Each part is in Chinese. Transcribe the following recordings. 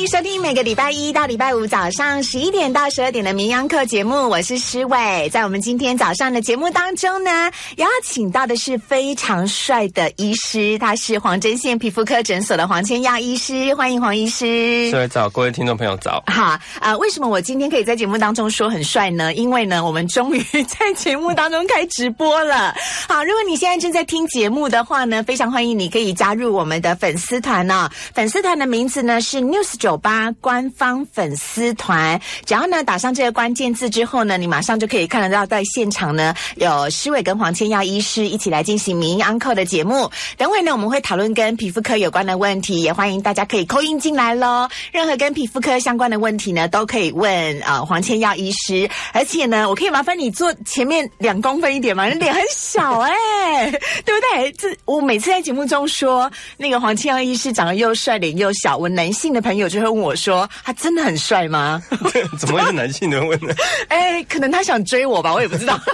迎收听每个礼拜一到礼拜五早上十一点到十二点的绵羊课节目，我是诗伟。在我们今天早上的节目当中呢，邀请到的是非常帅的医师，他是黄针线皮肤科诊所的黄千耀医师，欢迎黄医师。各位早，各位听众朋友早。好，呃，为什么我今天可以在节目当中说很帅呢？因为呢，我们终于在节目当中开直播了。好，如果你现在正在听节目的话呢，非常欢迎你可以加入我们的粉丝团呢。粉丝团的名字呢是 News 酒吧官方粉丝团，只要呢打上这个关键字之后呢，你马上就可以看得到在现场呢有施伟跟黄千耀医师一起来进行民音安扣的节目。等会呢我们会讨论跟皮肤科有关的问题，也欢迎大家可以扣音进来喽。任何跟皮肤科相关的问题呢，都可以问呃黄千耀医师。而且呢，我可以麻烦你坐前面两公分一点吗？你脸很小哎、对不对？这我每次在节目中说那个黄千耀医师长得又帅，脸又小，我男性的朋友就会问我说：“他真的很帅吗 怎么会是男性的问呢？？” 哎，可能他想追我吧，我也不知道。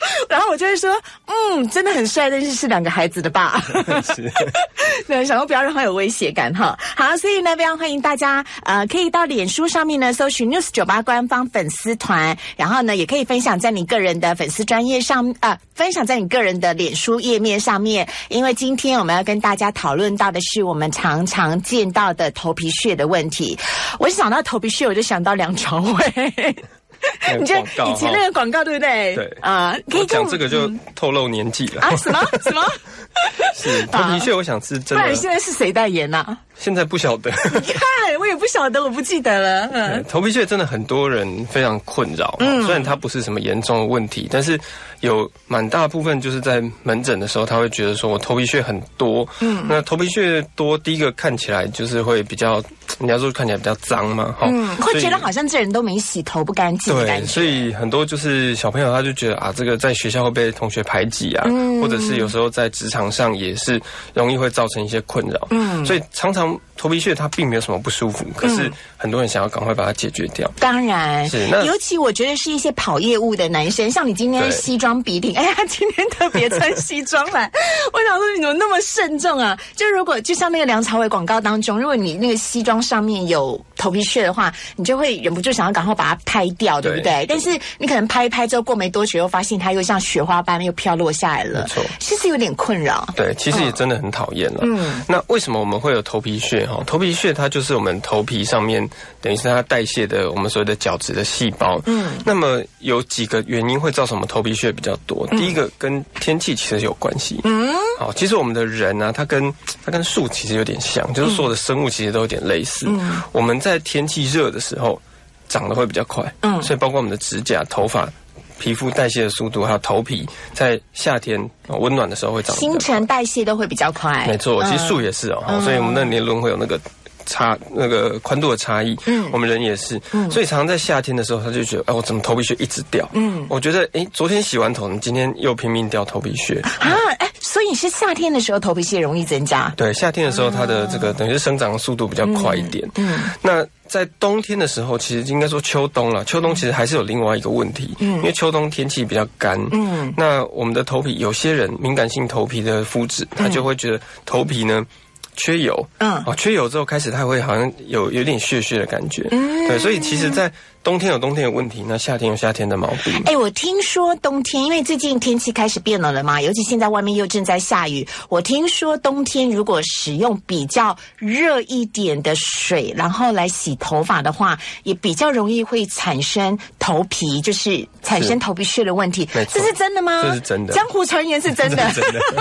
然后我就会说，嗯，真的很帅，但是是两个孩子的爸。是 对，想说不要让他有威胁感哈。好，所以呢，非常欢迎大家，呃，可以到脸书上面呢搜寻 News 九八官方粉丝团，然后呢，也可以分享在你个人的粉丝专业上，呃，分享在你个人的脸书页面上面。因为今天我们要跟大家讨论到的是我们常常见到的头皮屑的问题。我一想到头皮屑，我就想到梁朝伟。你这以前那个广告对不对？对啊、可以讲这个就透露年纪了。啊什么什么？是头皮屑，我想是真不然的。现在是谁代言呐、现在不晓得，你看，我也不晓得，我不记得了。嗯，头皮屑真的很多人非常困扰。虽然它不是什么严重的问题，但是有蛮大部分就是在门诊的时候，他会觉得说我头皮屑很多。嗯，那头皮屑多，第一个看起来就是会比较，人家说看起来比较脏嘛，哈、嗯，会觉得好像这人都没洗头，不干净的感对，觉。所以很多就是小朋友他就觉得啊，这个在学校会被同学排挤啊，嗯或者是有时候在职场上也是容易会造成一些困扰。嗯，所以常常头皮屑它并没有什么不舒服，可嗯是很多人想要赶快把它解决掉。当然是那，尤其我觉得是一些跑业务的男生，像你今天西装笔挺，哎呀，今天特别穿西装来，我想说你怎么那么慎重啊？就如果就像那个梁朝伟广告当中，如果你那个西装上面有头皮屑的话，你就会忍不住想要赶快把它拍掉，对不对？对但是你可能拍一拍之后，过没多久又发现它又像雪花般又飘落下来了，没错其实有点困扰。对，其实也真的很讨厌了。嗯，那为什么我们会有头皮屑？哈，头皮屑它就是我们头皮上面等于是它代谢的我们所谓的角质的细胞。嗯，那么有几个原因会造成我们头皮屑比较多。第一个跟天气其实有关系。嗯，好，其实我们的人呢、它跟它跟树其实有点像，就是所有的生物其实都有点类似。嗯，我们在天气热的时候长得会比较快。嗯，所以包括我们的指甲、头发。皮肤代谢的速度，还有头皮，在夏天呃温暖的时候会长得新陈代谢都会比较快，没错，其实嗯树也是哦，所以我们那年轮会有那个差那个宽度的差异。嗯，我们人也是，所以常常在夏天的时候，他就觉得，哎，我怎么头皮屑一直掉？嗯，我觉得，哎，昨天洗完头，你今天又拼命掉头皮屑。啊，哎，所以是夏天的时候头皮屑容易增加。对，夏天的时候，它的这个等于是生长的速度比较快一点。嗯，那在冬天的时候，其实应该说秋冬了。秋冬其实还是有另外一个问题，嗯，因为秋冬天气比较干，嗯，那我们的头皮，有些人敏感性头皮的肤质，他就会觉得头皮呢。缺油，嗯哦，缺油之后开始，他会好像有有点血血的感觉，嗯，对，所以其实，在冬天有冬天的问题，那夏天有夏天的毛病，哎，我听说冬天，因为最近天气开始变冷了嘛，尤其现在外面又正在下雨。我听说冬天如果使用比较热一点的水，然后来洗头发的话，也比较容易会产生头皮，就是产生头皮屑的问题这是真的吗？这是真的江湖传言是真的。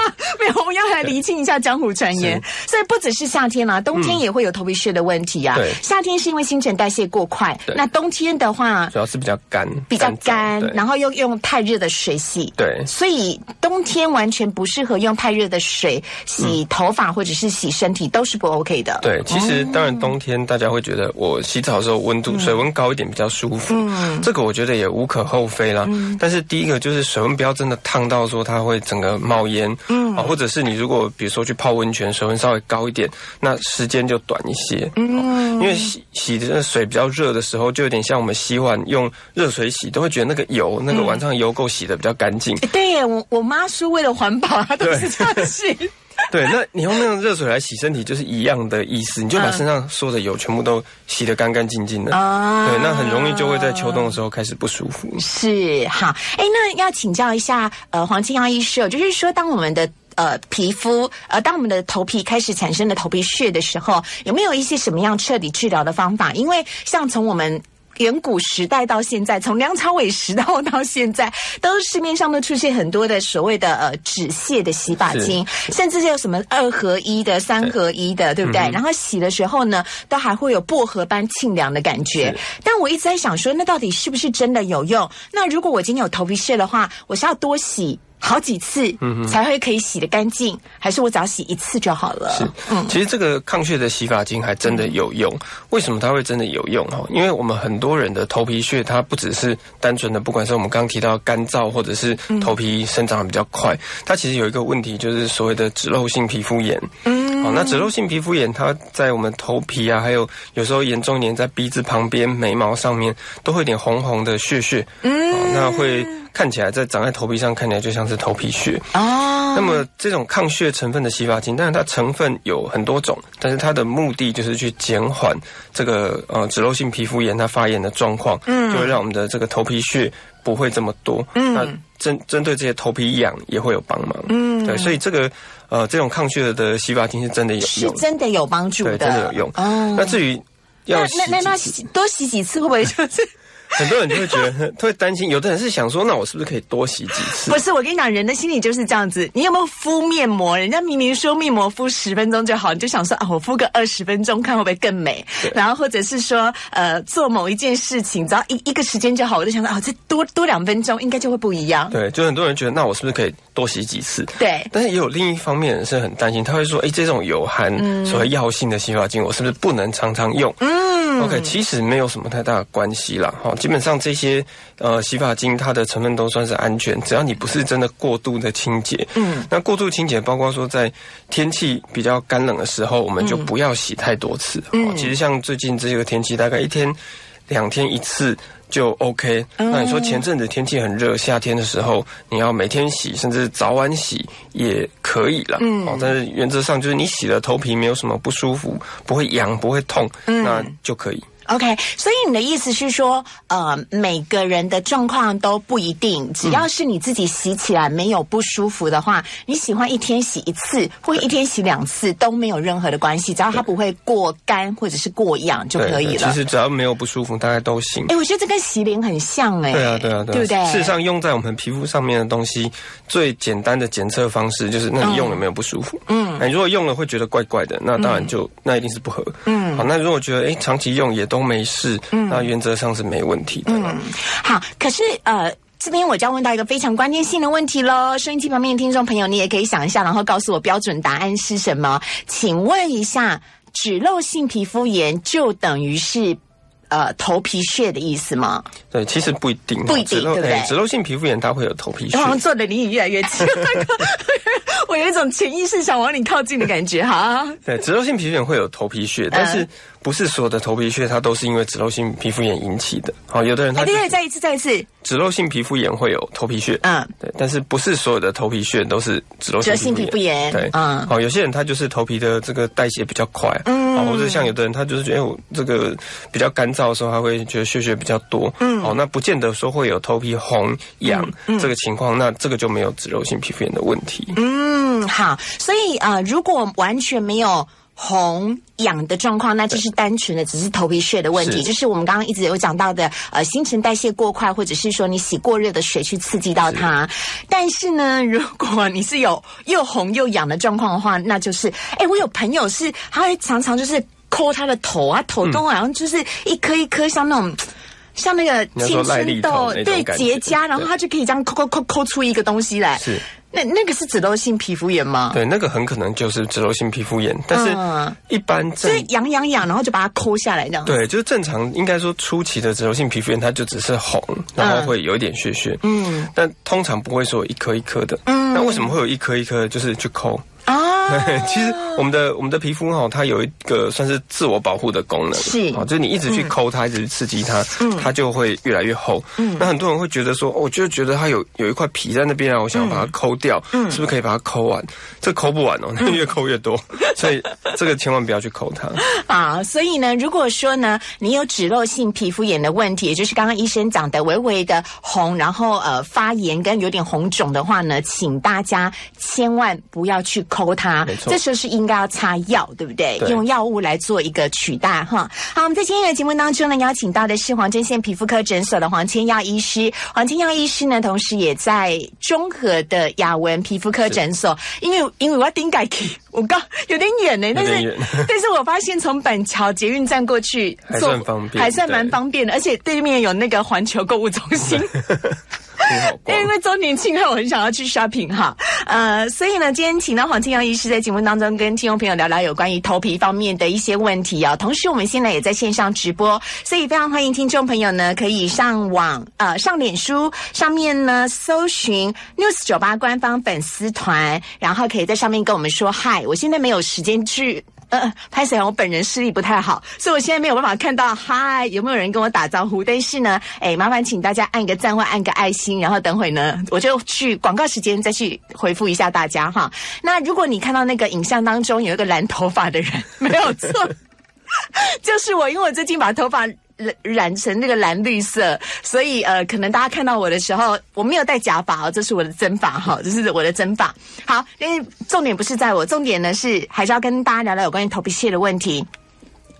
没有，我们要来厘清一下江湖传言。所以不只是夏天啦、冬天也会有头皮屑的问题啊。对夏天是因为新陈代谢过快，那冬天的话。主要是比较干，比较干，然后又用太热的水洗，对。所以冬天完全不适合用太热的水洗头发或者是洗身体，都是不 OK 的。对，其实当然冬天大家会觉得我洗澡的时候温度、水温高一点比较舒服，这个我觉得也无可厚非啦。但是第一个就是水温不要真的烫到说它会整个冒烟，嗯。啊，或者是你如果比如说去泡温泉，水温稍微高一点，那时间就短一些，嗯，因为洗洗的水比较热的时候，就有点像我们洗碗用热水洗，都会觉得那个油那个晚上油垢洗的比较干净。对耶，我我妈是为了环保，她都是这样洗。对，那你用那种热水来洗身体，就是一样的意思，你就把身上所有的油全部都洗得干干净净的。啊，对，那很容易就会在秋冬的时候开始不舒服。是，好，哎，那要请教一下，呃，黄清耀医师，就是说，当我们的呃皮肤，呃，当我们的头皮开始产生的头皮屑的时候，有没有一些什么样彻底治疗的方法？因为像从我们远古时代到现在，从梁朝伟时代到现在，都市面上都出现很多的所谓的呃止泻的洗发精，甚至是有什么二合一的、三合一的，对不对？然后洗的时候呢，都还会有薄荷般沁凉的感觉。但我一直在想说，那到底是不是真的有用？那如果我今天有头皮屑的话，我是要多洗？好几次才会可以洗得干净，还是我只要洗一次就好了？是，嗯，其实这个抗屑的洗发精还真的有用。为什么它会真的有用？哈，因为我们很多人的头皮屑，它不只是单纯的，不管是我们刚刚提到干燥，或者是头皮生长的比较快，它其实有一个问题，就是所谓的脂漏性皮肤炎。嗯，好，那脂漏性皮肤炎，它在我们头皮啊，还有有时候严重一点，在鼻子旁边、眉毛上面，都会有点红红的屑屑。嗯，那会。看起来在长在头皮上，看起来就像是头皮屑哦。那么这种抗屑成分的洗发精，但是它成分有很多种，但是它的目的就是去减缓这个呃脂漏性皮肤炎它发炎的状况，嗯，就会让我们的这个头皮屑不会这么多。嗯，那针针对这些头皮痒也会有帮忙。嗯，对，所以这个呃这种抗血的洗发精是真的有用，是真的有帮助的，真的有用。哦，那至于要那那那洗多洗几次会不会就是？很多人就会觉得，会担心。有的人是想说，那我是不是可以多洗几次？不是，我跟你讲，人的心理就是这样子。你有没有敷面膜？人家明明说面膜敷十分钟就好，你就想说啊，我敷个二十分钟，看会不会更美。然后或者是说，呃，做某一件事情，只要一一个时间就好，我就想说啊，这多多两分钟，应该就会不一样。对，就很多人觉得，那我是不是可以多洗几次？对。但是也有另一方面是很担心，他会说，哎，这种有含所谓药性的洗发精，我是不是不能常常用？嗯。OK，其实没有什么太大的关系啦。哈，基本上这些。呃，洗发精它的成分都算是安全，只要你不是真的过度的清洁。嗯，那过度清洁包括说在天气比较干冷的时候，我们就不要洗太多次。嗯，其实像最近这个天气，大概一天两天一次就 OK。那你说前阵子天气很热，夏天的时候你要每天洗，甚至早晚洗也可以了。嗯，哦但是原则上就是你洗了头皮没有什么不舒服，不会痒不会痛，那就可以。OK，所以你的意思是说，呃，每个人的状况都不一定，只要是你自己洗起来没有不舒服的话，你喜欢一天洗一次或一天洗两次都没有任何的关系，只要它不会过干或者是过痒就可以了。其实只要没有不舒服，大概都行。哎，我觉得这跟洗脸很像哎。对啊，对啊，对不对？事实上，用在我们皮肤上面的东西，最简单的检测方式就是，那你用了没有不舒服？嗯，你如果用了会觉得怪怪的，那当然就那一定是不合。嗯，好，那如果觉得哎长期用也都没事。那原则上是没问题的。嗯，好，可是呃，这边我就要问到一个非常关键性的问题喽。收音机旁边的听众朋友，你也可以想一下，然后告诉我标准答案是什么？请问一下，脂漏性皮肤炎就等于是呃头皮屑的意思吗？对，其实不一定，不一定，对不对？脂漏性皮肤炎它会有头皮屑。好像坐的离你越来越近，我有一种潜意识想往你靠近的感觉哈。对，脂漏性皮肤炎会有头皮屑，但是。不是所有的头皮屑，它都是因为脂漏性皮肤炎引起的。好，有的人他再再一次再一次，脂漏性皮肤炎会有头皮屑。嗯，对，但是不是所有的头皮屑都是脂漏性皮肤炎？对，嗯，好，有些人他就是头皮的这个代谢比较快，嗯，或者像有的人他就是觉得我这个比较干燥的时候，他会觉得屑屑比较多，嗯，好，那不见得说会有头皮红痒这个情况，那这个就没有脂漏性皮肤炎的问题。嗯，好，所以啊，如果完全没有。红痒的状况，那就是单纯的只是头皮屑的问题，就是我们刚刚一直有讲到的，呃，新陈代谢过快，或者是说你洗过热的水去刺激到它。但是呢，如果你是有 又红又痒的状况的话，那就是，哎，我有朋友是，他会常常就是抠他的头啊，头都好像就是一颗一颗像那种，像那个青春痘对结痂，然后它就可以这样抠抠抠抠出一个东西来。是。那那个是脂漏性皮肤炎吗？对，那个很可能就是脂漏性皮肤炎，但是一般所以痒痒痒，然后就把它抠下来这样。对，就是正常，应该说初期的脂漏性皮肤炎，它就只是红，然后会有一点血血，嗯，但通常不会说一颗一颗的。嗯，那为什么会有一颗一颗？就是去抠啊。其实我们的我们的皮肤哈，它有一个算是自我保护的功能，是啊，就是你一直去抠它，一直去刺激它，它就会越来越厚。嗯那很多人会觉得说，我就觉得它有有一块皮在那边啊，我想要把它抠掉，嗯是不是可以把它抠完？这抠不完哦，越抠越多，所以这个千万不要去抠它啊。所以呢，如果说呢，你有脂漏性皮肤炎的问题，也就是刚刚医生讲的微微的红，然后呃发炎跟有点红肿的话呢，请大家千万不要去抠它，这时候是应该要擦药，对不对？用药物来做一个取代哈。好，我们在今天的节目当中呢，邀请到的是黄针线皮肤科诊所的黄千耀医师。黄千耀医师呢，同时也在中和的雅文皮肤科诊所，因为因为我要顶改去，我刚有点远呢，但是 但是我发现从板桥捷运站过去还算方便，还算蛮方便的，而且对面有那个环球购物中心。因为周年庆后，我很想要去 shopping 哈，呃，所以呢，今天请到黄庆阳医师在节目当中跟听众朋友聊聊有关于头皮方面的一些问题哦。同时，我们现在也在线上直播，所以非常欢迎听众朋友呢可以上网呃上脸书上面呢搜寻 news 九八官方粉丝团，然后可以在上面跟我们说嗨。我现在没有时间去。呃，拍摄我本人视力不太好，所以我现在没有办法看到嗨，有没有人跟我打招呼？但是呢，哎，麻烦请大家按个赞或按个爱心，然后等会呢，我就去广告时间再去回复一下大家哈。那如果你看到那个影像当中有一个蓝头发的人，没有错，就是我，因为我最近把头发。染染成那个蓝绿色，所以呃，可能大家看到我的时候，我没有戴假发哦，这是我的真发哈，这是我的真发。好，因为重点不是在我，重点呢是还是要跟大家聊聊有关于头皮屑的问题。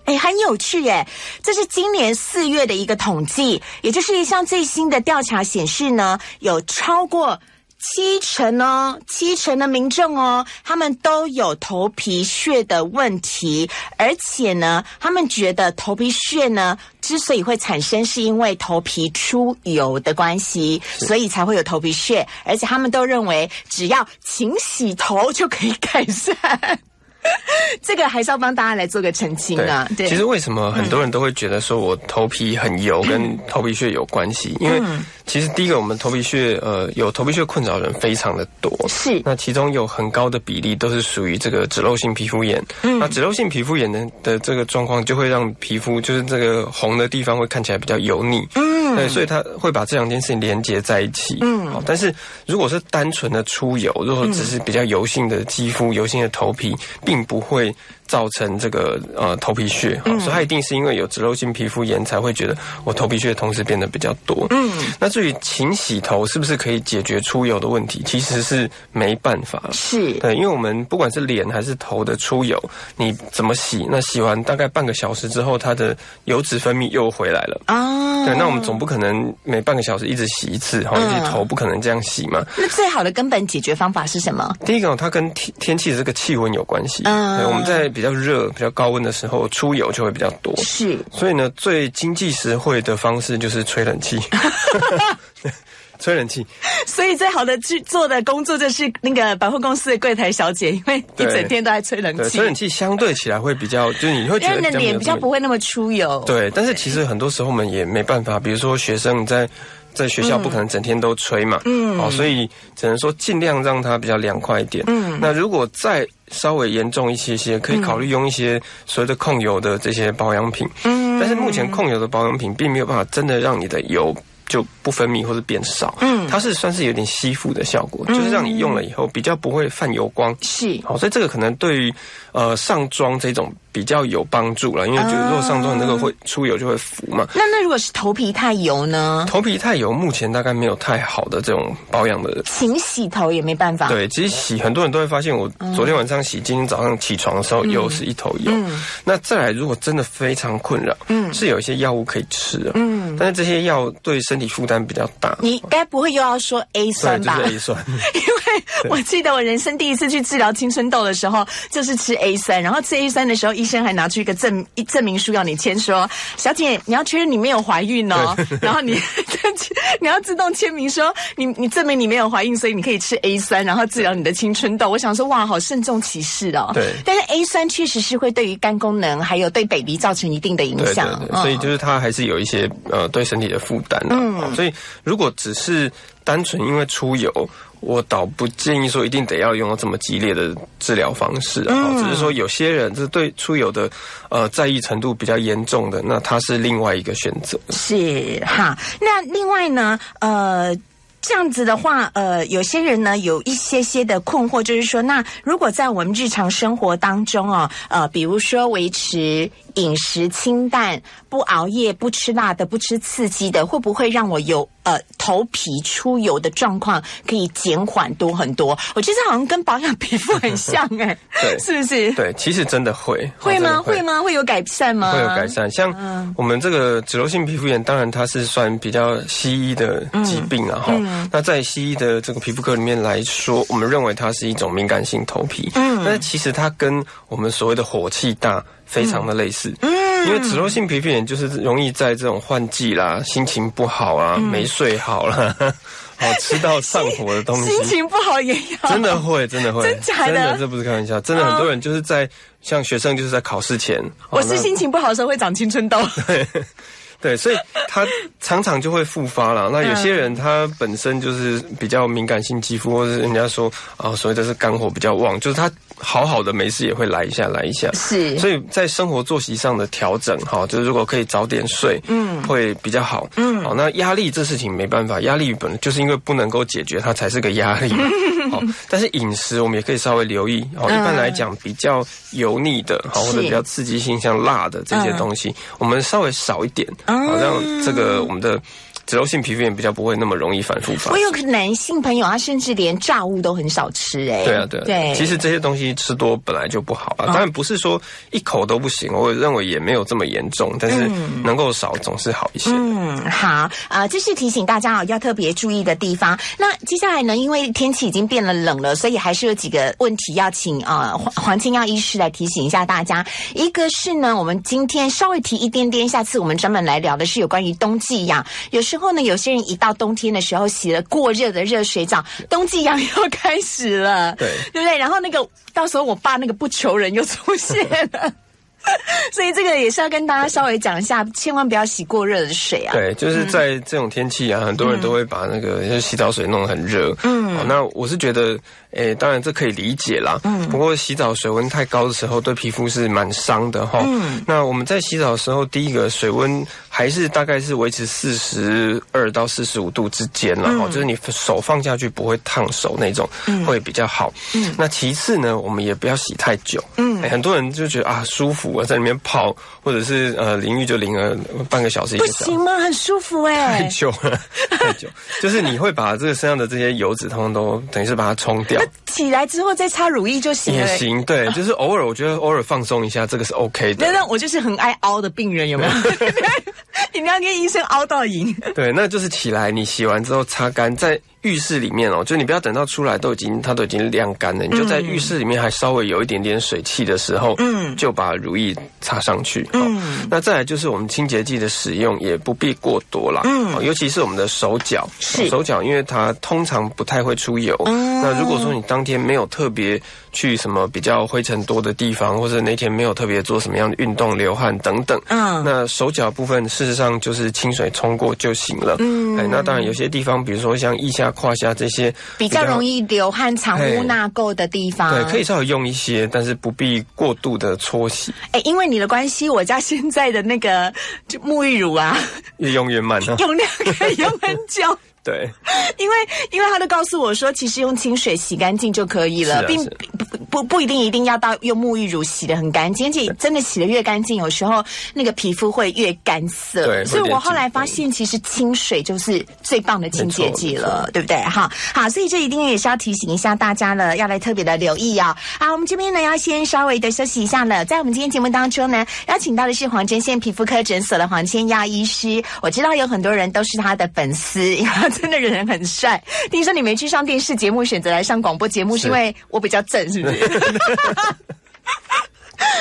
哎，很有趣耶！这是今年四月的一个统计，也就是一项最新的调查显示呢，有超过。七成哦，七成的民众哦，他们都有头皮屑的问题，而且呢，他们觉得头皮屑呢，之所以会产生，是因为头皮出油的关系，所以才会有头皮屑，而且他们都认为，只要勤洗头就可以改善。这个还是要帮大家来做个澄清啊。对，其实为什么很多人都会觉得说我头皮很油，跟 头皮屑有关系？因为其实第一个，我们头皮屑呃有头皮屑困扰的人非常的多，是那其中有很高的比例都是属于这个脂漏性皮肤炎。嗯，那脂漏性皮肤炎的的这个状况，就会让皮肤就是这个红的地方会看起来比较油腻。嗯，对，所以它会把这两件事情连接在一起。嗯，好，但是如果是单纯的出油，如果只是比较油性的肌肤、油性的头皮。并不会。造成这个呃头皮屑，所以它一定是因为有脂漏性皮肤炎才会觉得我头皮屑同时变得比较多。嗯，那至于勤洗头是不是可以解决出油的问题，其实是没办法。是对，因为我们不管是脸还是头的出油，你怎么洗，那洗完大概半个小时之后，它的油脂分泌又回来了啊。对，那我们总不可能每半个小时一直洗一次，哈，尤其头不可能这样洗嘛。那最好的根本解决方法是什么？第一个，它跟天天气的这个气温有关系。嗯，对我们在。比较热、比较高温的时候，出油就会比较多。是，所以呢，最经济实惠的方式就是吹冷气。吹冷气。所以最好的去做的工作就是那个百货公司的柜台小姐，因为一整天都在吹冷气。吹冷气相对起来会比较，就是你会觉得脸比较不会那么出油。对，但是其实很多时候我们也没办法，比如说学生在。在学校不可能整天都吹嘛，嗯，哦，所以只能说尽量让它比较凉快一点。嗯，那如果再稍微严重一些些，可以考虑用一些所谓的控油的这些保养品。嗯，但是目前控油的保养品并没有办法真的让你的油。就不分泌或者变少，嗯，它是算是有点吸附的效果，就是让你用了以后比较不会泛油光，是，好，所以这个可能对于呃上妆这种比较有帮助了，因为就如果上妆那个会出油就会浮嘛。那那如果是头皮太油呢？头皮太油，目前大概没有太好的这种保养的，勤洗头也没办法。对，其实洗很多人都会发现，我昨天晚上洗，今天早上起床的时候又是一头油。那再来，如果真的非常困扰，嗯，是有一些药物可以吃的，嗯，但是这些药对身。身体负担比较大，你该不会又要说 A 酸吧？A 酸，因为 我记得我人生第一次去治疗青春痘的时候，就是吃 A 酸，然后吃 A 酸的时候，医生还拿出一个证一证明书要你签，说小姐你要确认你没有怀孕哦，然后你 你要自动签名说你你证明你没有怀孕，所以你可以吃 A 酸，然后治疗你的青春痘。我想说哇，好慎重其事哦。对，但是 A 酸确实是会对于肝功能还有对 baby 造成一定的影响，所以就是它还是有一些呃对身体的负担。嗯，所以如果只是单纯因为出油。我倒不建议说一定得要用到这么激烈的治疗方式啊，只是说有些人这对出油的呃在意程度比较严重的，那他是另外一个选择。是哈，那另外呢，呃。这样子的话，呃，有些人呢有一些些的困惑，就是说，那如果在我们日常生活当中哦，呃，比如说维持饮食清淡、不熬夜、不吃辣的、不吃刺激的，会不会让我有呃头皮出油的状况可以减缓多很多？我觉得好像跟保养皮肤很像 哎，对，是不是？对，其实真的会，会吗？会吗？会有改善吗？会有改善。像我们这个脂漏性皮肤炎，当然它是算比较西医的疾病了哈。那在西医的这个皮肤科里面来说，我们认为它是一种敏感性头皮。嗯，但其实它跟我们所谓的火气大非常的类似。嗯，因为脂漏性皮肤炎就是容易在这种换季啦、心情不好啊、没睡好啦，好吃到上火的东西，心情不好也要，真的会，真的会，真假的，这不是开玩笑，真的很多人就是在像学生就是在考试前，我是心情不好的时候会长青春痘。对，所以他常常就会复发了。那有些人他本身就是比较敏感性肌肤，或者人家说啊，所谓的是肝火比较旺，就是他好好的没事也会来一下，来一下。是，所以在生活作息上的调整，哈，就是如果可以早点睡，嗯，会比较好。嗯，好，那压力这事情没办法，压力本就是因为不能够解决，它才是个压力。好，但是饮食我们也可以稍微留意。好，一般来讲比较油腻的，好或者比较刺激性像辣的这些东西，我们稍微少一点。好像这个我们的脂漏性皮肤炎比较不会那么容易反复发。我有个男性朋友，他甚至连炸物都很少吃，哎，对啊，对啊，对。其实这些东西吃多本来就不好啊，当然不是说一口都不行，我认为也没有这么严重，但是能够少总是好一些。嗯，好啊，这是提醒大家啊，要特别注意的地方。那接下来呢，因为天气已经变了冷了，所以还是有几个问题要请啊黄黄清耀医师来提醒一下大家。一个是呢，我们今天稍微提一点点，下次我们专门来聊的是有关于冬季呀，有时候呢，有些人一到冬天的时候洗了过热的热水澡，冬季痒又开始了，对对不对？然后那个到时候我爸那个不求人又出现了。所以这个也是要跟大家稍微讲一下，千万不要洗过热的水啊。对，就是在这种天气啊，很多人都会把那个洗澡水弄得很热。嗯，那我是觉得，诶，当然这可以理解啦。嗯，不过洗澡水温太高的时候，对皮肤是蛮伤的哈。嗯，那我们在洗澡的时候，第一个水温还是大概是维持四十二到四十五度之间了哈，就是你手放下去不会烫手那种，会比较好。嗯，那其次呢，我们也不要洗太久。嗯，很多人就觉得啊舒服。我在里面泡，或者是呃淋浴就淋了半个小时，不行吗？很舒服哎，太久了，太久，就是你会把这个身上的这些油脂，通通都等于是把它冲掉。起来之后再擦乳液就行了。也行，对，就是偶尔我觉得偶尔放松一下，这个是 OK 的。那那我就是很爱凹的病人，有没有？你要跟医生凹到赢。对，那就是起来，你洗完之后擦干，在。浴室里面哦，就你不要等到出来都已经它都已经晾干了，你就在浴室里面还稍微有一点点水汽的时候，嗯，就把乳液擦上去。嗯，那再来就是我们清洁剂的使用也不必过多啦，嗯，尤其是我们的手脚，手脚因为它通常不太会出油。那如果说你当天没有特别去什么比较灰尘多的地方，或者那天没有特别做什么样的运动流汗等等，嗯，那手脚部分事实上就是清水冲过就行了。嗯，哎，那当然有些地方，比如说像腋下。胯下这些比较容易流汗、藏污纳垢的地方，对，可以稍微用一些，但是不必过度的搓洗。哎，因为你的关系，我家现在的那个就沐浴乳啊，越 用越慢，用量可以用很久。对，因为因为他都告诉我说，其实用清水洗干净就可以了，并不不不一定一定要到用沐浴乳洗的很干净，而且真的洗的越干净，有时候那个皮肤会越干涩。对，所以我后来发现，其实清水就是最棒的清洁剂了，对不对？哈，好，所以这一定也是要提醒一下大家了，要来特别的留意啊。好，我们这边呢要先稍微的休息一下了，在我们今天节目当中呢，邀请到的是黄针线皮肤科诊所的黄千亚医师，我知道有很多人都是他的粉丝。真的人很帅，听说你没去上电视节目，选择来上广播节目，是因为我比较正，是不是？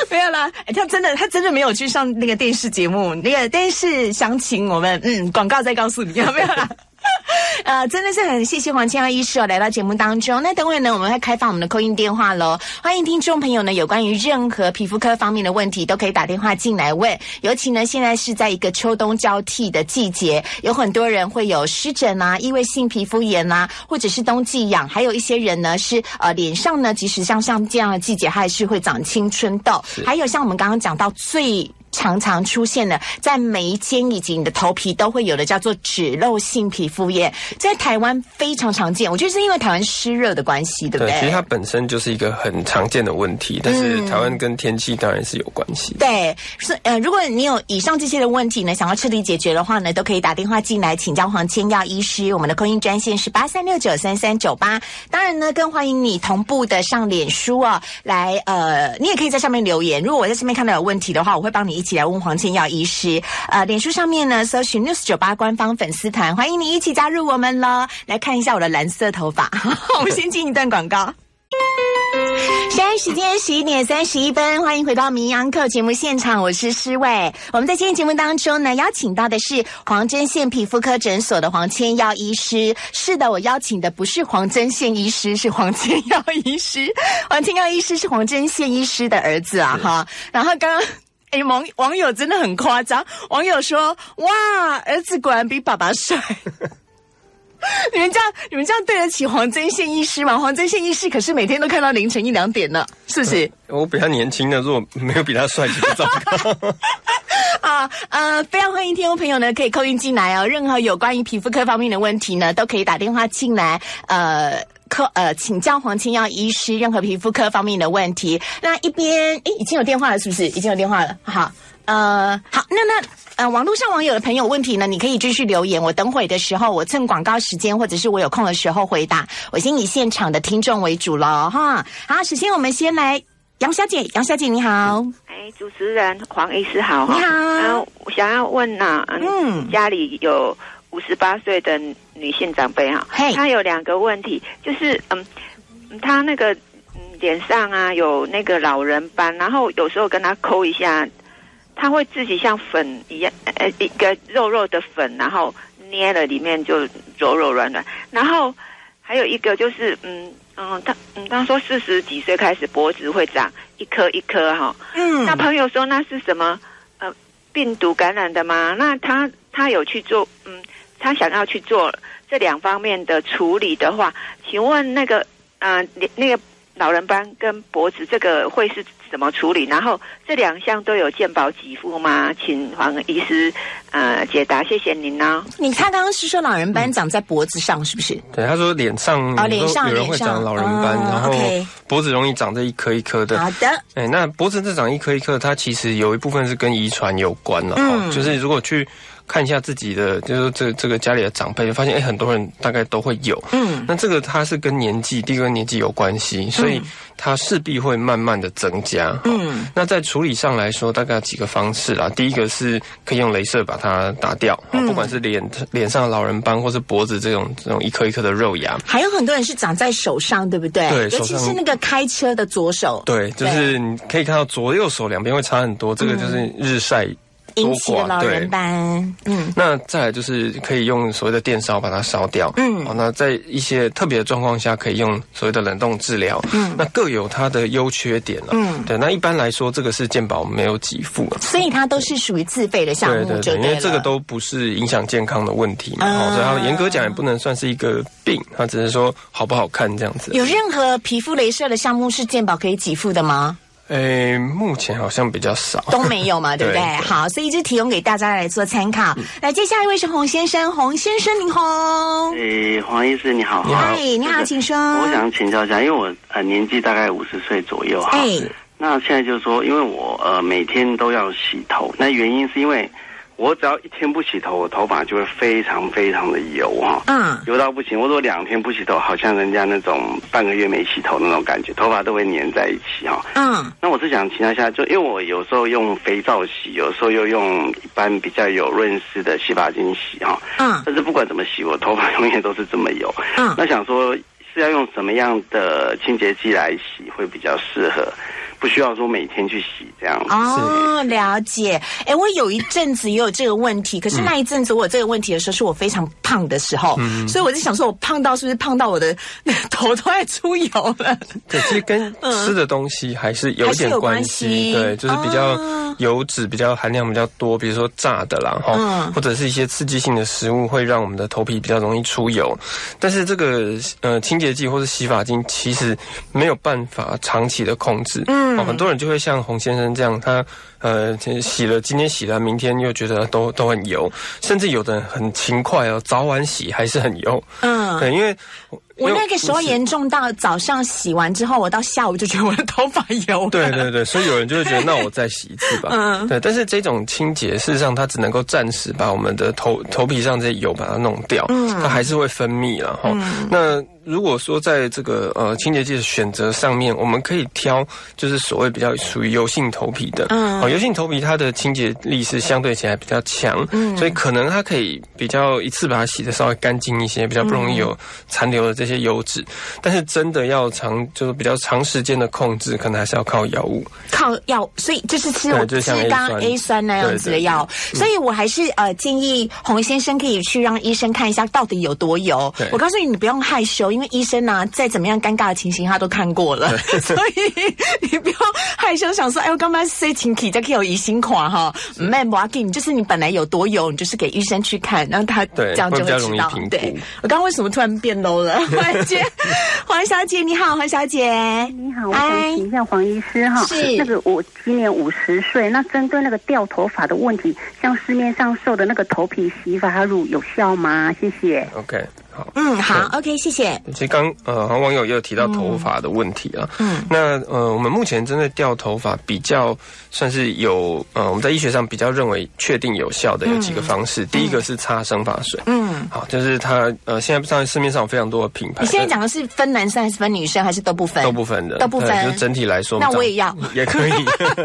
没有啦，他真的，他真的没有去上那个电视节目，那个电视详情我们嗯广告再告诉你，有没有啦？呃，真的是很谢谢黄千耀医师哦，来到节目当中。那等会呢，我们会开放我们的扣音电话喽，欢迎听众朋友呢，有关于任何皮肤科方面的问题，都可以打电话进来问。尤其呢，现在是在一个秋冬交替的季节，有很多人会有湿疹啊、异位性皮肤炎啊，或者是冬季痒，还有一些人呢是呃脸上呢，即使像像这样的季节，还是会长青春痘。还有像我们刚刚讲到最。常常出现的，在眉间以及你的头皮都会有的，叫做脂漏性皮肤炎，在台湾非常常见。我觉得是因为台湾湿热的关系，对不对？其实它本身就是一个很常见的问题，但是台湾跟天气当然是有关系。对，是呃，如果你有以上这些的问题呢，想要彻底解决的话呢，都可以打电话进来请教黄千耀医师。我们的空运专线是八三六九三三九八。当然呢，更欢迎你同步的上脸书啊，来呃，你也可以在上面留言。如果我在上面看到有问题的话，我会帮你一起来问黄千耀医师。呃，脸书上面呢，搜寻 news 九八官方粉丝团，欢迎你一起加入我们喽！来看一下我的蓝色头发。我们先进一段广告。现在时间十一点三十一分，欢迎回到《名扬课》节目现场，我是施伟。我们在今天节目当中呢，邀请到的是黄针线皮肤科诊所的黄千耀医师。是的，我邀请的不是黄针线医师，是黄千耀医师。黄千耀医师是黄针线医师的儿子啊，哈。然后刚刚。哎，网网友真的很夸张。网友说：“哇，儿子果然比爸爸帅。”你们这样，你们这样对得起黄真宪医师吗？黄真宪医师可是每天都看到凌晨一两点呢，是不是？我比他年轻的，如果没有比他帅，就不糟糕。啊，呃，非常欢迎听众朋友呢，可以扣音进来哦。任何有关于皮肤科方面的问题呢，都可以打电话进来。呃。科呃，请教黄清耀医师任何皮肤科方面的问题。那一边诶，已经有电话了，是不是？已经有电话了。好，呃，好，那那呃，网络上网友的朋友问题呢，你可以继续留言。我等会的时候，我趁广告时间或者是我有空的时候回答。我先以现场的听众为主了哈。好，首先我们先来杨小姐，杨小姐你好。哎，主持人黄医师好。你好。我想要问呐，嗯，家里有。五十八岁的女性长辈哈，她有两个问题，就是嗯，她那个嗯脸上啊有那个老人斑，然后有时候跟她抠一下，她会自己像粉一样，呃，一个肉肉的粉，然后捏了里面就柔柔软软。然后还有一个就是嗯嗯，她嗯，她说四十几岁开始脖子会长一颗一颗哈，嗯，那朋友说那是什么呃病毒感染的吗？那她她有去做嗯。他想要去做这两方面的处理的话，请问那个呃，那个老人斑跟脖子这个会是怎么处理？然后这两项都有健保给付吗？请黄医师呃解答，谢谢您呢。你他刚刚是说老人斑长在脖子上是不是？对，他说脸上啊，脸上有人会长老人斑，然后脖子容易长这一颗一颗的。好的，哎，那脖子这长一颗一颗，它其实有一部分是跟遗传有关了哈，就是如果去。看一下自己的，就是这这个家里的长辈，发现哎，很多人大概都会有。嗯，那这个它是跟年纪，第一个年纪有关系，所以它势必会慢慢的增加。嗯，那在处理上来说，大概几个方式啦。第一个是可以用镭射把它打掉，不管是脸脸上的老人斑，或是脖子这种这种一颗一颗的肉芽。还有很多人是长在手上，对不对？对，尤其是那个开车的左手。对，就是你可以看到左右手两边会差很多，这个就是日晒。引起的老人斑，嗯，那再来就是可以用所谓的电烧把它烧掉，嗯，好，那在一些特别的状况下，可以用所谓的冷冻治疗，嗯，那各有它的优缺点了，嗯，对，那一般来说，这个是健保没有给付，所以它都是属于自费的项目，对对对，因为这个都不是影响健康的问题嘛，所以它严格讲也不能算是一个病，它只是说好不好看这样子。有任何皮肤镭射的项目是健保可以给付的吗？诶，目前好像比较少，都没有嘛，对不对？好，所以就提供给大家来做参考。来，接下一位是洪先生，洪先生您好。诶，黄医师你好，嗨，你好，请说。我想请教一下，因为我呃年纪大概五十岁左右哈，那现在就是说，因为我呃每天都要洗头，那原因是因为。我只要一天不洗头，我头发就会非常非常的油哈，嗯，油到不行。我如果两天不洗头，好像人家那种半个月没洗头那种感觉，头发都会粘在一起哈，嗯。那我是想请教一下，就因为我有时候用肥皂洗，有时候又用一般比较有润湿的洗发精洗哈，嗯。但是不管怎么洗，我头发永远都是这么油，嗯。那想说是要用什么样的清洁剂来洗会比较适合？不需要说每天去洗这样子。哦，了解。哎，我有一阵子也有这个问题，可是那一阵子我有这个问题的时候，是我非常胖的时候，所以我就想说，我胖到是不是胖到我的 头都在出油了？对，其实跟吃的东西还是有点关系。对，就是比较油脂比较含量比较多，比如说炸的啦，哈，或者是一些刺激性的食物，会让我们的头皮比较容易出油。但是这个呃清洁剂或者洗发精，其实没有办法长期的控制。嗯，很多人就会像洪先生这样，他呃洗了今天洗了，明天又觉得都都很油，甚至有的人很勤快哦，早晚洗还是很油。嗯，对，因为。我那个时候严重到早上洗完之后，我到下午就觉得我的头发油。对对对，所以有人就会觉得，那我再洗一次吧。嗯，对。但是这种清洁，事实上它只能够暂时把我们的头头皮上这些油把它弄掉，嗯，它还是会分泌了哈。那如果说在这个呃清洁剂的选择上面，我们可以挑就是所谓比较属于油性头皮的，嗯，油性头皮它的清洁力是相对起来比较强，嗯，所以可能它可以比较一次把它洗的稍微干净一些，比较不容易有残留的这。些油脂，但是真的要长，就是比较长时间的控制，可能还是要靠药物。靠药，所以就是吃我吃刚 A 酸那样子的药。所以我还是呃建议洪先生可以去让医生看一下到底有多油。我告诉你，你不用害羞，因为医生呢，再怎么样尴尬的情形他都看过了，所以 你不要害羞，想说哎，我刚刚 say 情体在给我疑心垮哈，man walking，就是你本来有多油，你就是给医生去看，然后他这样就会知道。对，我刚刚为什么突然变 low 了？黄姐，黄小姐你好，黄小姐你好，我想请教黄医师哈，是那个我今年五十岁，那针对那个掉头发的问题，像市面上售的那个头皮洗发乳有效吗？谢谢。OK。嗯，好，OK，谢谢。其实刚呃，网友也有提到头发的问题啊。嗯，那呃，我们目前针对掉头发比较算是有呃，我们在医学上比较认为确定有效的有几个方式。第一个是擦生发水。嗯，好，就是它呃，现在上市面上有非常多的品牌。你现在讲的是分男生还是分女生，还是都不分？都不分的，都不分。就整体来说，那我也要，也可以。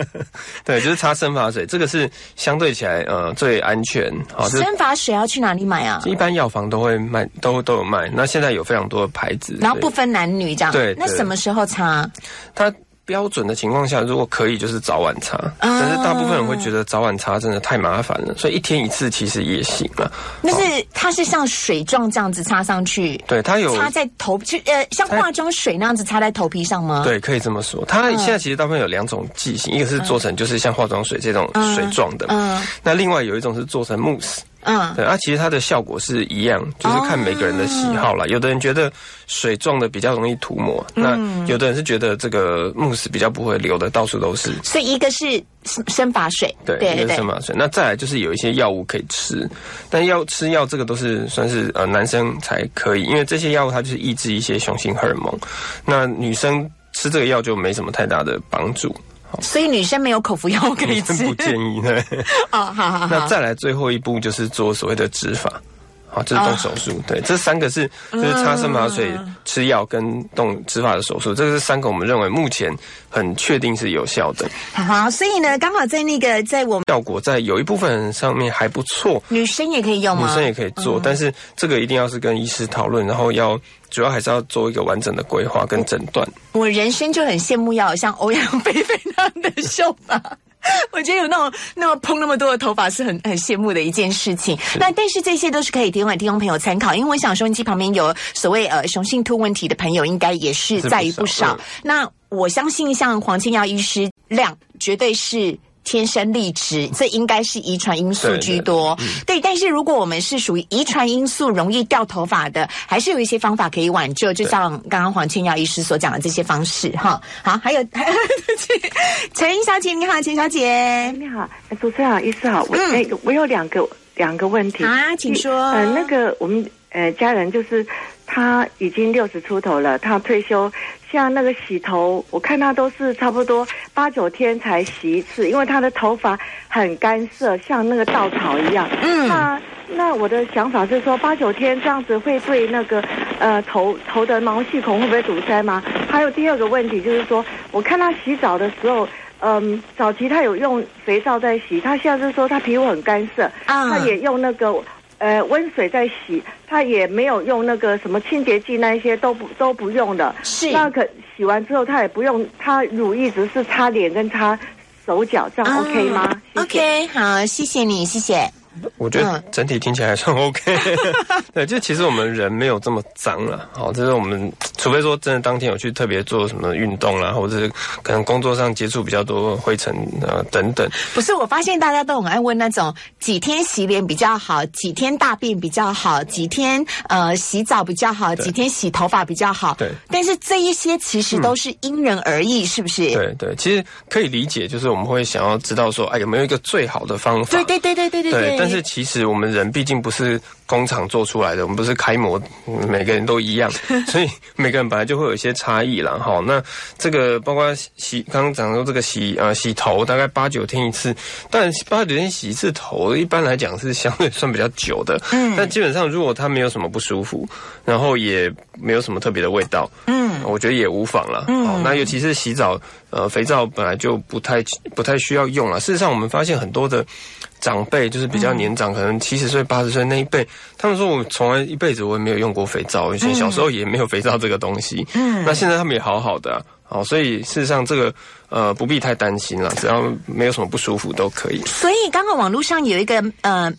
对，就是擦生发水，这个是相对起来呃最安全。好，生发水要去哪里买啊？一般药房都会卖，都。都有卖，那现在有非常多的牌子，然后不分男女这样。对，那什么时候擦？它标准的情况下，如果可以，就是早晚擦。但是大部分人会觉得早晚擦真的太麻烦了，所以一天一次其实也行了。那是它是像水状这样子擦上去，对，它有擦在头，就呃像化妆水那样子擦在头皮上吗？对，可以这么说。它现在其实大部分有两种剂型，一个是做成就是像化妆水这种水状的，嗯，那另外有一种是做成慕斯。嗯，对啊，其实它的效果是一样，就是看每个人的喜好啦。有的人觉得水状的比较容易涂抹，那有的人是觉得这个慕斯比较不会流的到处都是。所以一个是生发水，对，一个生发水。那再来就是有一些药物可以吃，但要吃药这个都是算是呃男生才可以，因为这些药物它就是抑制一些雄性荷尔蒙，那女生吃这个药就没什么太大的帮助。所以女生没有口服药可以吃，不建议对。哦，好好好。那再来最后一步就是做所谓的植发，好，这是动手术。对，这三个是就是擦生麻水、吃药跟动植发的手术，这个是三个我们认为目前很确定是有效的。好，所以呢，刚好在那个在我们效果在有一部分上面还不错，女生也可以用吗？女生也可以做，但是这个一定要是跟医师讨论，然后要。主要还是要做一个完整的规划跟诊断。我人生就很羡慕要像欧阳菲菲那样的秀发，我觉得有那种那么蓬那么多的头发是很很羡慕的一件事情。那但是这些都是可以提供给听众朋友参考，因为我想收音机旁边有所谓呃雄性秃问题的朋友，应该也是在于不少。那我相信像黄清耀医师量绝对是。天生丽质，这应该是遗传因素居多。对，但是如果我们是属于遗传因素容易掉头发的，还是有一些方法可以挽救。就像刚刚黄千耀医师所讲的这些方式，哈。好，还有 陈英小姐，你好，陈小姐，你好，主持人好，医师好。我哎，我有两个两个问题啊，请说。呃，那个我们呃家人就是他已经六十出头了，他退休。像那个洗头，我看他都是差不多八九天才洗一次，因为他的头发很干涩，像那个稻草一样。嗯，那那我的想法是说，八九天这样子会对那个呃头头的毛细孔会不会堵塞吗？还有第二个问题就是说，我看他洗澡的时候，嗯，早期他有用肥皂在洗，他现在是说他皮肤很干涩，他也用那个。呃，温水在洗，他也没有用那个什么清洁剂，那一些都不都不用的。是那可洗洗完之后，他也不用，他乳液只是擦脸跟擦手脚，这样 OK 吗？OK，好，谢谢你，谢谢。我觉得整体听起来还算 OK，对，就其实我们人没有这么脏了，好，这是我们除非说真的当天有去特别做什么运动啦，或者是可能工作上接触比较多灰尘啊等等。不是，我发现大家都很爱问那种几天洗脸比较好，几天大便比较好，几天呃洗澡比较好，几天洗头发比较好。对，但是这一些其实都是因人而异，是不是？对对，其实可以理解，就是我们会想要知道说，哎，有没有一个最好的方法？对对对对对对对。但是其实我们人毕竟不是工厂做出来的，我们不是开模，每个人都一样，所以每个人本来就会有一些差异了哈。那这个包括洗，刚刚讲说这个洗呃洗头，大概八九天一次，但八九天洗一次头，一般来讲是相对算比较久的。嗯，但基本上如果他没有什么不舒服，然后也没有什么特别的味道，嗯，我觉得也无妨了。嗯，那尤其是洗澡，呃，肥皂本来就不太不太需要用了。事实上，我们发现很多的。长辈就是比较年长，可能七十岁、八十岁那一辈，他们说我从来一辈子我也没有用过肥皂，以前小时候也没有肥皂这个东西。嗯，那现在他们也好好的，好，所以事实上这个呃不必太担心了，只要没有什么不舒服都可以。所以刚刚网络上有一个呃。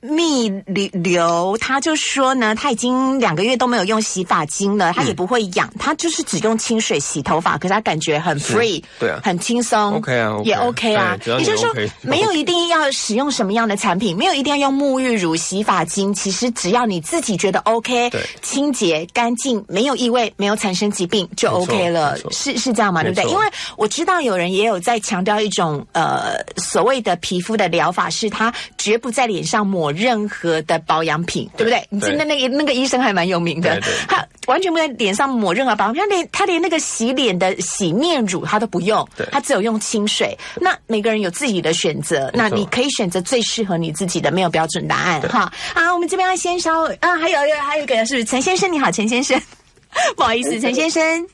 蜜流他就说呢，他已经两个月都没有用洗发精了，他也不会痒，他就是只用清水洗头发，可是他感觉很 free，对啊，很轻松，OK 啊，也 OK 啊。也就是说，没有一定要使用什么样的产品，没有一定要用沐浴乳、洗发精，其实只要你自己觉得 OK，清洁干净，没有异味，没有产生疾病就 OK 了，是是这样吗？对不对？因为我知道有人也有在强调一种呃所谓的皮肤的疗法，是他绝不在脸上抹。任何的保养品，对不对？你记得那个那个医生还蛮有名的，他完全不在脸上抹任何保养品，他连他连那个洗脸的洗面乳他都不用，他只有用清水。那每个人有自己的选择，那你可以选择最适合你自己的，没有标准答案哈。啊，我们这边要先稍啊，还有还有一个是不是陈先生？你好，陈先生，不好意思，陈先生。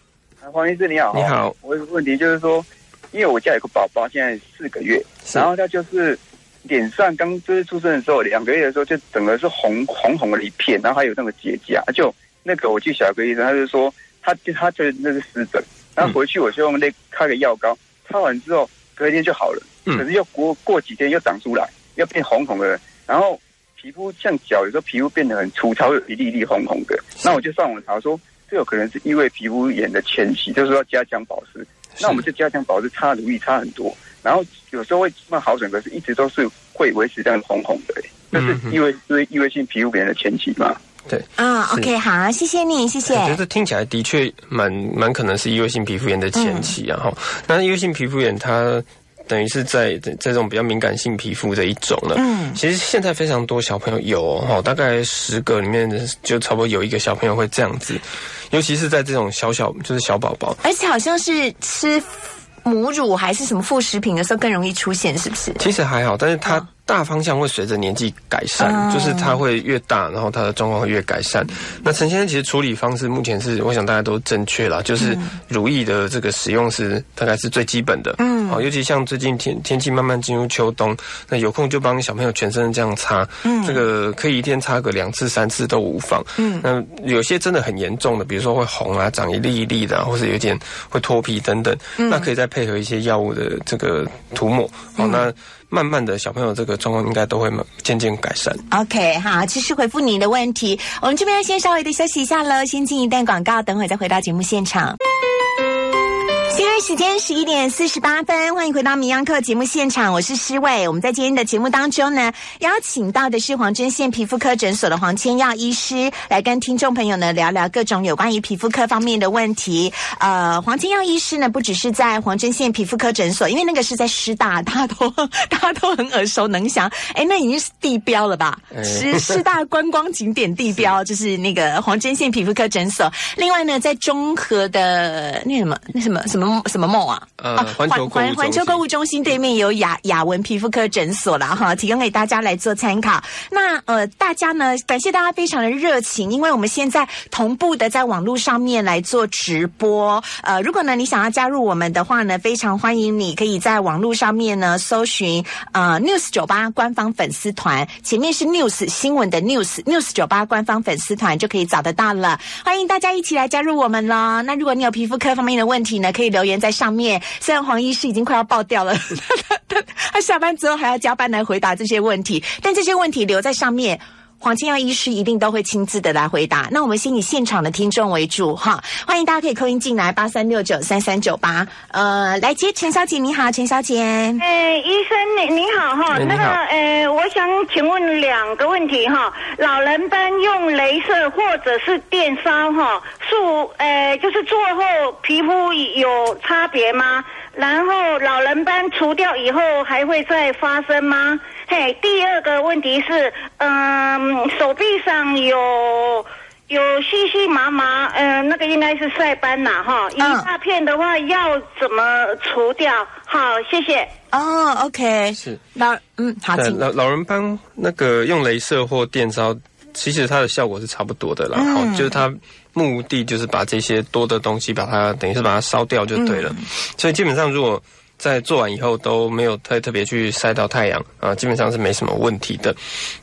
黄医师你好，你好。我有个问题就是说，因为我家有个宝宝，现在四个月，然后他就是。脸上刚就是出生的时候，两个月的时候就整个是红红红的一片，然后还有那个结痂，就那个我去小儿科医生，他就说他就他就那个湿疹，然后回去我就用那开个药膏，擦完之后隔一天就好了，可是又过过几天又长出来，又变红红的，然后皮肤像脚，有时候皮肤变得很粗糙，有一粒粒红红的，那我就上网查说，这有可能是因为皮肤炎的前期，就是要加强保湿，那我们就加强保湿，擦乳液擦很多。然后有时候会慢好转，可是一直都是会维持这样红红的，那是因为因为异位性皮肤炎的前期嘛？对啊，OK，好，谢谢你，谢谢。我觉得听起来的确蛮蛮可能是异位性皮肤炎的前期啊，哈。那异位性皮肤炎它等于是在这种比较敏感性皮肤的一种了。嗯，其实现在非常多小朋友有哦，大概十个里面就差不多有一个小朋友会这样子，尤其是在这种小小就是小宝宝，而且好像是吃。母乳还是什么副食品的时候更容易出现，是不是？其实还好，但是它。大方向会随着年纪改善，就是它会越大，然后它的状况会越改善。那陈先生其实处理方式目前是，我想大家都正确啦，就是如意的这个使用是大概是最基本的。嗯，好，尤其像最近天天气慢慢进入秋冬，那有空就帮小朋友全身这样擦，嗯，这个可以一天擦个两次三次都无妨。嗯，那有些真的很严重的，比如说会红啊、长一粒一粒的，或者有点会脱皮等等，那可以再配合一些药物的这个涂抹。好，那。慢慢的小朋友这个状况应该都会渐渐改善。OK，好，继续回复你的问题，我们这边要先稍微的休息一下了，先进一段广告，等会再回到节目现场。时间十一点四十八分，欢迎回到《名扬课》节目现场，我是施伟。我们在今天的节目当中呢，邀请到的是黄针线皮肤科诊所的黄千耀医师，来跟听众朋友呢聊聊各种有关于皮肤科方面的问题。呃，黄千耀医师呢，不只是在黄针线皮肤科诊所，因为那个是在师大，大家都大家都很耳熟能详。哎，那已经是地标了吧？师师大观光景点地标就是那个黄针线皮肤科诊所。另外呢，在中和的那什么那什么什么。什么梦啊？呃，环球环环球购物中心对面有雅雅文皮肤科诊所啦哈，提供给大家来做参考。那呃，大家呢，感谢大家非常的热情，因为我们现在同步的在网络上面来做直播。呃，如果呢你想要加入我们的话呢，非常欢迎你可以在网络上面呢搜寻呃 news 九八官方粉丝团，前面是 news 新闻的 news news 九八官方粉丝团就可以找得到了。欢迎大家一起来加入我们喽。那如果你有皮肤科方面的问题呢，可以留言在上面。虽然黄医师已经快要爆掉了，他他下班之后还要加班来回答这些问题，但这些问题留在上面。黄金耀医师一定都会亲自的来回答。那我们先以现场的听众为主哈，欢迎大家可以扣音进来八三六九三三九八。呃，来接陈小姐，你好，陈小姐。哎，医生你你好哈，那个呃，我想请问两个问题哈。老人斑用镭射或者是电烧哈，术呃就是做后皮肤有差别吗？然后老人斑除掉以后还会再发生吗？嘿，第二个问题是，嗯，手臂上有有细细麻麻，嗯，那个应该是晒斑呐，哈，一大片的话要怎么除掉？好，谢谢。哦，OK，是老，嗯，好，老老人斑那个用镭射或电烧，其实它的效果是差不多的啦，好，就是它目的就是把这些多的东西把它等于是把它烧掉就对了，所以基本上如果。在做完以后都没有特特别去晒到太阳啊，基本上是没什么问题的。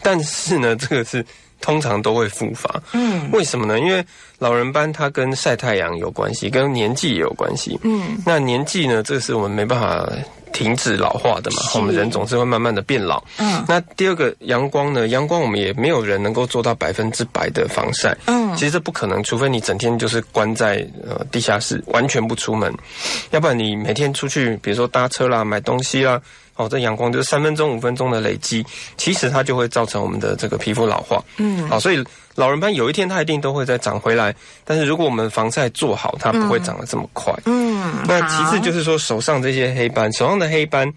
但是呢，这个是通常都会复发。嗯，为什么呢？因为老人斑它跟晒太阳有关系，跟年纪也有关系。嗯，那年纪呢，这个是我们没办法。停止老化的嘛，我们人总是会慢慢的变老。嗯，那第二个阳光呢？阳光我们也没有人能够做到百分之百的防晒。嗯，其实这不可能，除非你整天就是关在呃地下室，完全不出门，要不然你每天出去，比如说搭车啦、买东西啦，哦，这阳光就是三分钟、五分钟的累积，其实它就会造成我们的这个皮肤老化。嗯，好，所以。老人斑有一天它一定都会再长回来，但是如果我们防晒做好，它不会长得这么快。嗯，那其次就是说手上这些黑斑，手上的黑斑。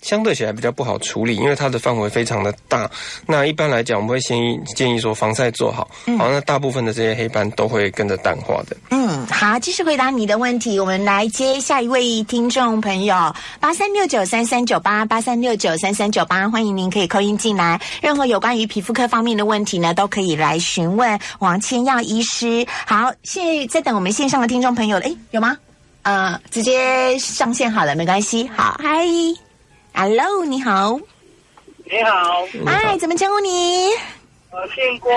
相对起来比较不好处理，因为它的范围非常的大。那一般来讲，我们会建议建议说防晒做好。好，那大部分的这些黑斑都会跟着淡化的。嗯，好，继续回答你的问题。我们来接下一位听众朋友，八三六九三三九八八三六九三三九八，欢迎您可以扣音进来。任何有关于皮肤科方面的问题呢，都可以来询问王千耀医师。好，现在在等我们线上的听众朋友，哎，有吗？呃，直接上线好了，没关系。好，嗨。Hello，你好。你好。哎，怎么称呼你？我姓郭。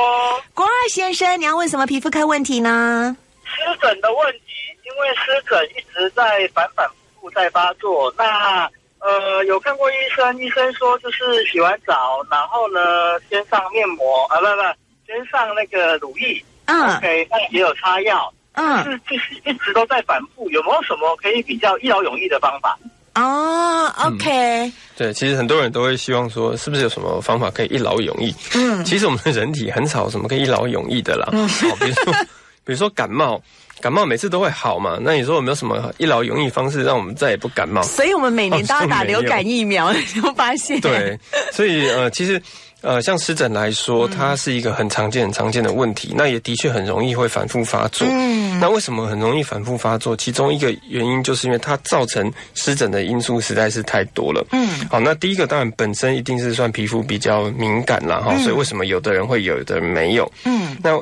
郭先生，你要问什么皮肤科问题呢？湿疹的问题，因为湿疹一直在反反复复在发作。那呃，有看过医生，医生说就是洗完澡，然后呢，先上面膜啊，不不，先上那个乳液。嗯。OK，那也有擦药。嗯。是就是一直都在反复，有没有什么可以比较一劳永逸的方法？哦，OK，对，其实很多人都会希望说，是不是有什么方法可以一劳永逸？嗯，其实我们的人体很少什么可以一劳永逸的啦。嗯，好，比如说，比如说感冒，感冒每次都会好嘛。那你说有没有什么一劳永逸方式，让我们再也不感冒？所以我们每年都要打流感疫苗，你就发现。对，所以呃，其实。呃，像湿疹来说，它是一个很常见、很常见的问题，那也的确很容易会反复发作。嗯，那为什么很容易反复发作？其中一个原因就是因为它造成湿疹的因素实在是太多了。嗯，好，那第一个当然本身一定是算皮肤比较敏感了哈，所以为什么有的人会有的没有？嗯，那。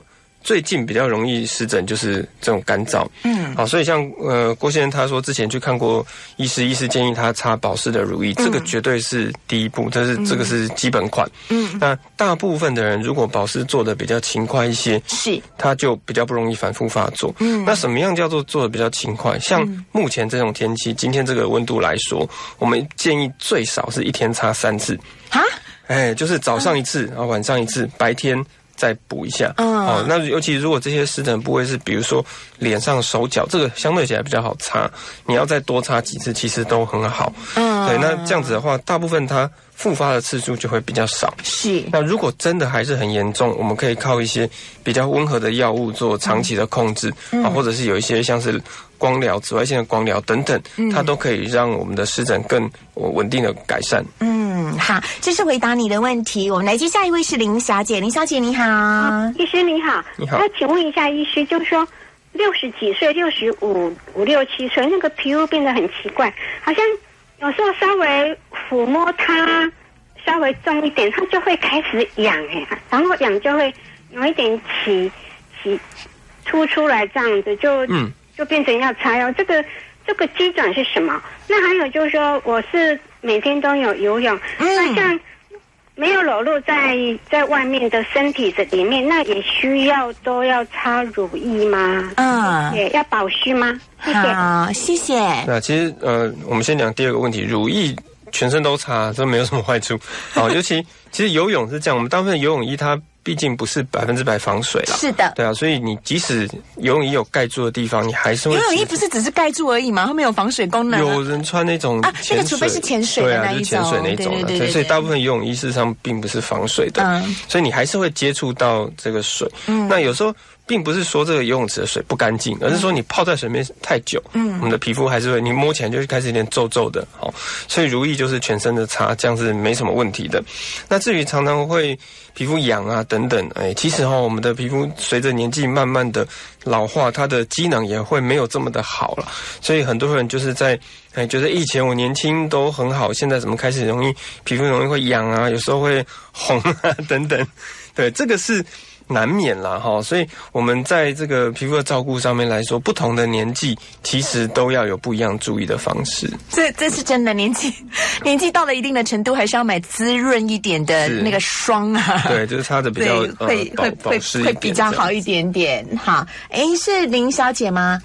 最近比较容易湿疹就是这种干燥，嗯，好，所以像呃郭先生他说之前去看过医师，医师建议他擦保湿的乳液，这个绝对是第一步，这是这个是基本款，嗯，那大部分的人如果保湿做的比较勤快一些，是，他就比较不容易反复发作，嗯，那什么样叫做做的比较勤快？像目前这种天气，今天这个温度来说，我们建议最少是一天擦三次，啊，哎，就是早上一次，然后晚上一次，白天。再补一下，哦，那尤其如果这些湿疹部位是，比如说脸上、手脚，这个相对起来比较好擦，你要再多擦几次，其实都很好。嗯，对，那这样子的话，大部分它复发的次数就会比较少。是，那如果真的还是很严重，我们可以靠一些比较温和的药物做长期的控制，啊，或者是有一些像是。光疗、紫外线的光疗等等，它都可以让我们的湿疹更稳定的改善。嗯，好，这是回答你的问题。我们来接下一位是林小姐，林小姐你好，医师你好，你好。那请问一下医师，就是说，六十几岁，六十五五六七岁，那个皮肤变得很奇怪，好像有时候稍微抚摸它，稍微重一点，它就会开始痒哎，然后痒就会有一点起起凸出来这样子，就嗯，就变成要擦药。这个这个基转是什么？那还有就是说，我是每天都有游泳，那像。没有裸露在在外面的身体的里面，那也需要都要擦乳液吗？嗯，也要保湿吗？好，谢谢。那其实呃，我们先讲第二个问题，乳液全身都擦，这没有什么坏处。好，尤其其实游泳是这样，我们大部分游泳衣它。毕竟不是百分之百防水啦，是的，对啊，所以你即使游泳衣有盖住的地方，你还是会游泳衣不是只是盖住而已吗？它没有防水功能。有人穿那种啊，那个除非是潜水的那一种，潜水那种的，所以大部分游泳衣事实上并不是防水的，所以你还是会接触到这个水。那有时候。并不是说这个游泳池的水不干净，而是说你泡在水面太久，嗯，我们的皮肤还是会，你摸起来就会开始有点皱皱的，好，所以如意就是全身的擦，这样是没什么问题的。那至于常常会皮肤痒啊等等，哎，其实哈，我们的皮肤随着年纪慢慢的老化，它的机能也会没有这么的好了。所以很多人就是在哎觉得以前我年轻都很好，现在怎么开始容易皮肤容易会痒啊，有时候会红啊等等，对，这个是。难免啦哈，所以我们在这个皮肤的照顾上面来说，不同的年纪其实都要有不一样注意的方式。这这是真的，年纪 年纪到了一定的程度，还是要买滋润一点的那个霜啊。对，就是擦的比较会会会会比较好一点点。哈，哎，是林小姐吗？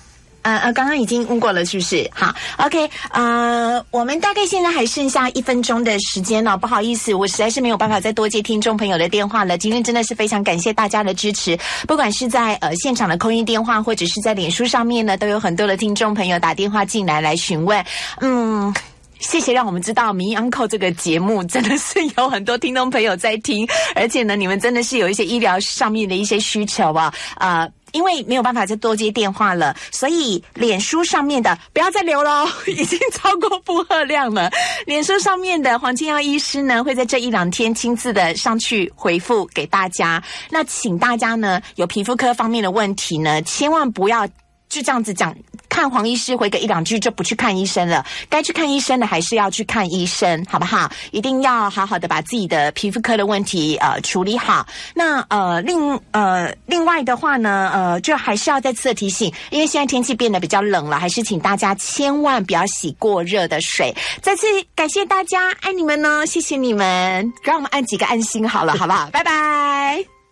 呃呃，刚刚已经问过了，是不是？好，OK，呃，我们大概现在还剩下一分钟的时间了，不好意思，我实在是没有办法再多接听众朋友的电话了。今天真的是非常感谢大家的支持，不管是在呃现场的空音电话，或者是在脸书上面呢，都有很多的听众朋友打电话进来来询问。嗯，谢谢，让我们知道《民 Uncle》这个节目真的是有很多听众朋友在听，而且呢，你们真的是有一些医疗上面的一些需求啊，啊。因为没有办法再多接电话了，所以脸书上面的不要再留了，已经超过负荷量了。脸书上面的黄金耀医师呢，会在这一两天亲自的上去回复给大家。那请大家呢，有皮肤科方面的问题呢，千万不要。就这样子讲，看黄医师回个一两句就不去看医生了。该去看医生的还是要去看医生，好不好？一定要好好的把自己的皮肤科的问题呃处理好。那呃另呃另外的话呢呃就还是要再次的提醒，因为现在天气变得比较冷了，还是请大家千万不要洗过热的水。再次感谢大家，爱你们呢，谢谢你们，让我们按几个安心好了，好不好？拜拜。